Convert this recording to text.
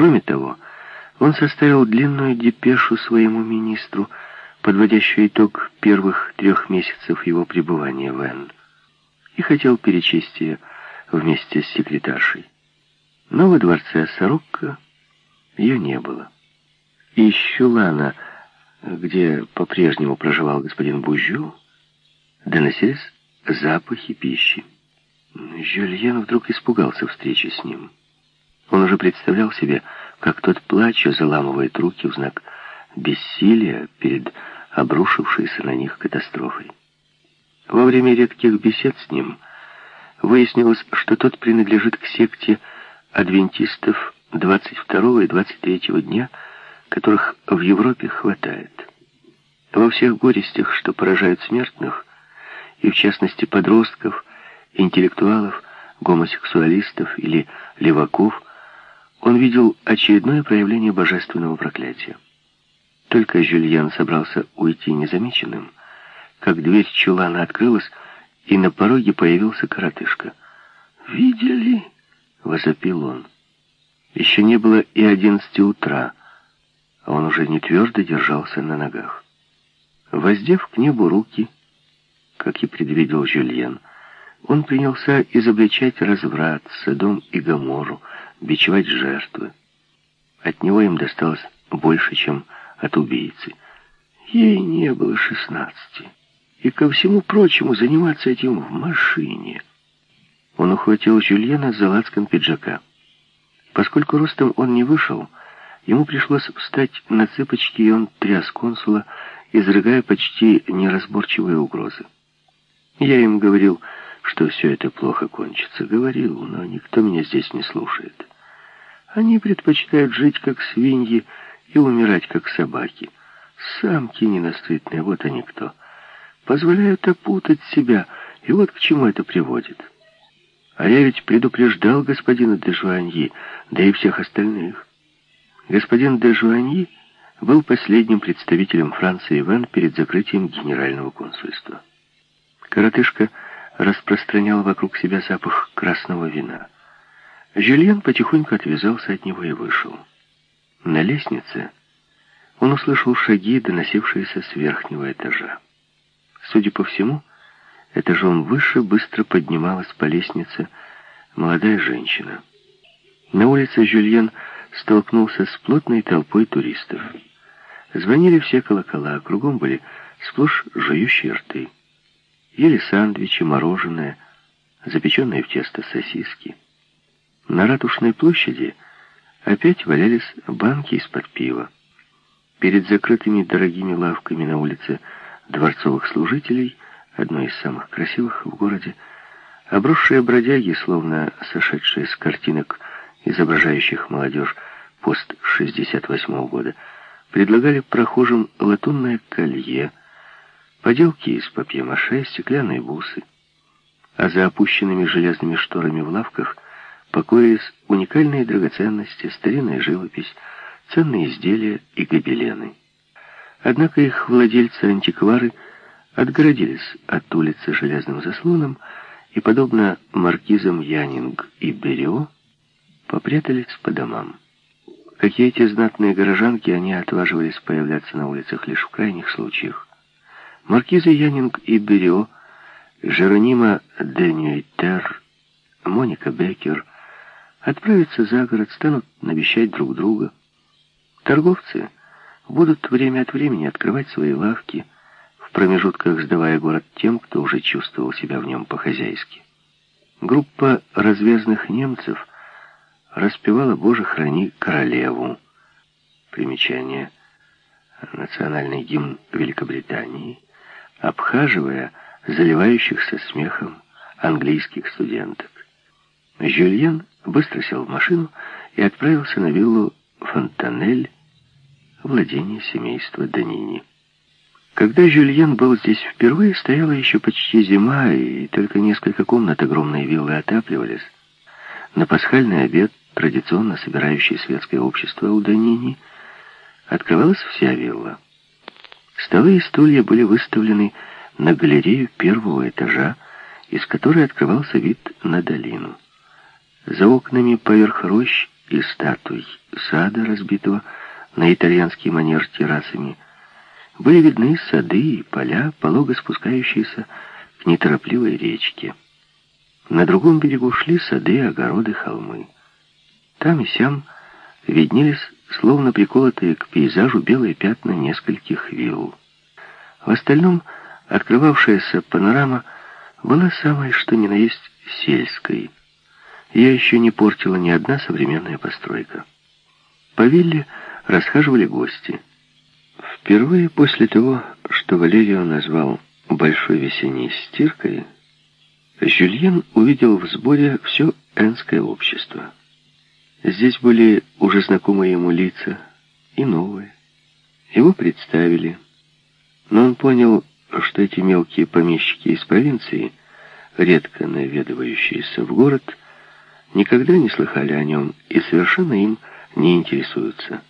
Кроме того, он составил длинную депешу своему министру, подводящую итог первых трех месяцев его пребывания в Н, и хотел перечесть ее вместе с секретаршей. Но во дворце Сорокко ее не было. И из Чулана, где по-прежнему проживал господин Бужу, доносились запахи пищи. Жюльен вдруг испугался встречи с ним. Он уже представлял себе, как тот, плача, заламывает руки в знак бессилия перед обрушившейся на них катастрофой. Во время редких бесед с ним выяснилось, что тот принадлежит к секте адвентистов 22 и 23 дня, которых в Европе хватает. Во всех горестях, что поражают смертных, и в частности подростков, интеллектуалов, гомосексуалистов или леваков, он видел очередное проявление божественного проклятия. Только Жюльен собрался уйти незамеченным, как дверь чулана открылась, и на пороге появился коротышка. «Видели?» — возопил он. Еще не было и одиннадцати утра, а он уже не твердо держался на ногах. Воздев к небу руки, как и предвидел Жюльен, он принялся изобличать разврат, Содом и Гоморру, бичевать жертвы. От него им досталось больше, чем от убийцы. Ей не было шестнадцати. И ко всему прочему заниматься этим в машине. Он ухватил Жюльена за лацкан пиджака. Поскольку ростом он не вышел, ему пришлось встать на цыпочки, и он тряс консула, изрыгая почти неразборчивые угрозы. Я им говорил, что все это плохо кончится. Говорил, но никто меня здесь не слушает. Они предпочитают жить как свиньи и умирать как собаки. Самки ненасытные, вот они кто. Позволяют опутать себя, и вот к чему это приводит. А я ведь предупреждал господина де Жуаньи, да и всех остальных. Господин де Жуаньи был последним представителем Франции в Н перед закрытием генерального консульства. Коротышка распространял вокруг себя запах красного вина. Жюльен потихоньку отвязался от него и вышел. На лестнице он услышал шаги, доносившиеся с верхнего этажа. Судя по всему, Этажом выше быстро поднималась по лестнице молодая женщина. На улице Жюльен столкнулся с плотной толпой туристов. Звонили все колокола, кругом были сплошь жующие рты. Ели сандвичи, мороженое, запеченные в тесто сосиски. На Ратушной площади опять валялись банки из-под пива. Перед закрытыми дорогими лавками на улице дворцовых служителей – одной из самых красивых в городе, обросшие бродяги, словно сошедшие с картинок, изображающих молодежь пост 68 -го года, предлагали прохожим латунное колье, поделки из папье-маше, стеклянные бусы. А за опущенными железными шторами в лавках покоились уникальные драгоценности, старинная живопись, ценные изделия и гобелены. Однако их владельцы-антиквары – отгородились от улицы железным заслоном и, подобно маркизам Янинг и Берио, попрятались по домам. Как и эти знатные горожанки, они отваживались появляться на улицах лишь в крайних случаях. Маркизы Янинг и Берио, Жеронима Денюйтер, Моника Беккер отправятся за город, станут навещать друг друга. Торговцы будут время от времени открывать свои лавки, в промежутках сдавая город тем, кто уже чувствовал себя в нем по-хозяйски. Группа развязных немцев распевала «Боже, храни королеву». Примечание. Национальный гимн Великобритании, обхаживая заливающихся смехом английских студенток. Жюльен быстро сел в машину и отправился на виллу Фонтанель, владение семейства Данини. Когда Жюльен был здесь впервые, стояла еще почти зима, и только несколько комнат огромной виллы отапливались. На пасхальный обед, традиционно собирающий светское общество у Данини, открывалась вся вилла. Столы и стулья были выставлены на галерею первого этажа, из которой открывался вид на долину. За окнами поверх рощ и статуй сада, разбитого на итальянский манер террасами, были видны сады и поля, полого спускающиеся к неторопливой речке. На другом берегу шли сады, огороды, холмы. Там и сям виднелись, словно приколотые к пейзажу, белые пятна нескольких вилл. В остальном открывавшаяся панорама была самой, что ни на есть, сельской. Ее еще не портила ни одна современная постройка. По вилле расхаживали гости. Впервые после того, что Валерио назвал «большой весенней стиркой», Жюльен увидел в сборе все энское общество. Здесь были уже знакомые ему лица и новые. Его представили, но он понял, что эти мелкие помещики из провинции, редко наведывающиеся в город, никогда не слыхали о нем и совершенно им не интересуются.